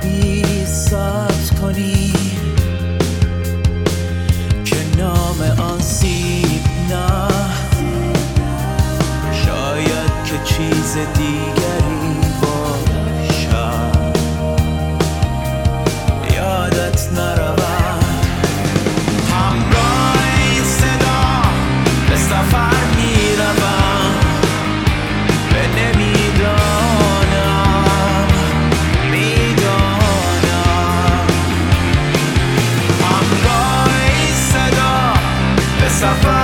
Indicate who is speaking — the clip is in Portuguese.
Speaker 1: be safado.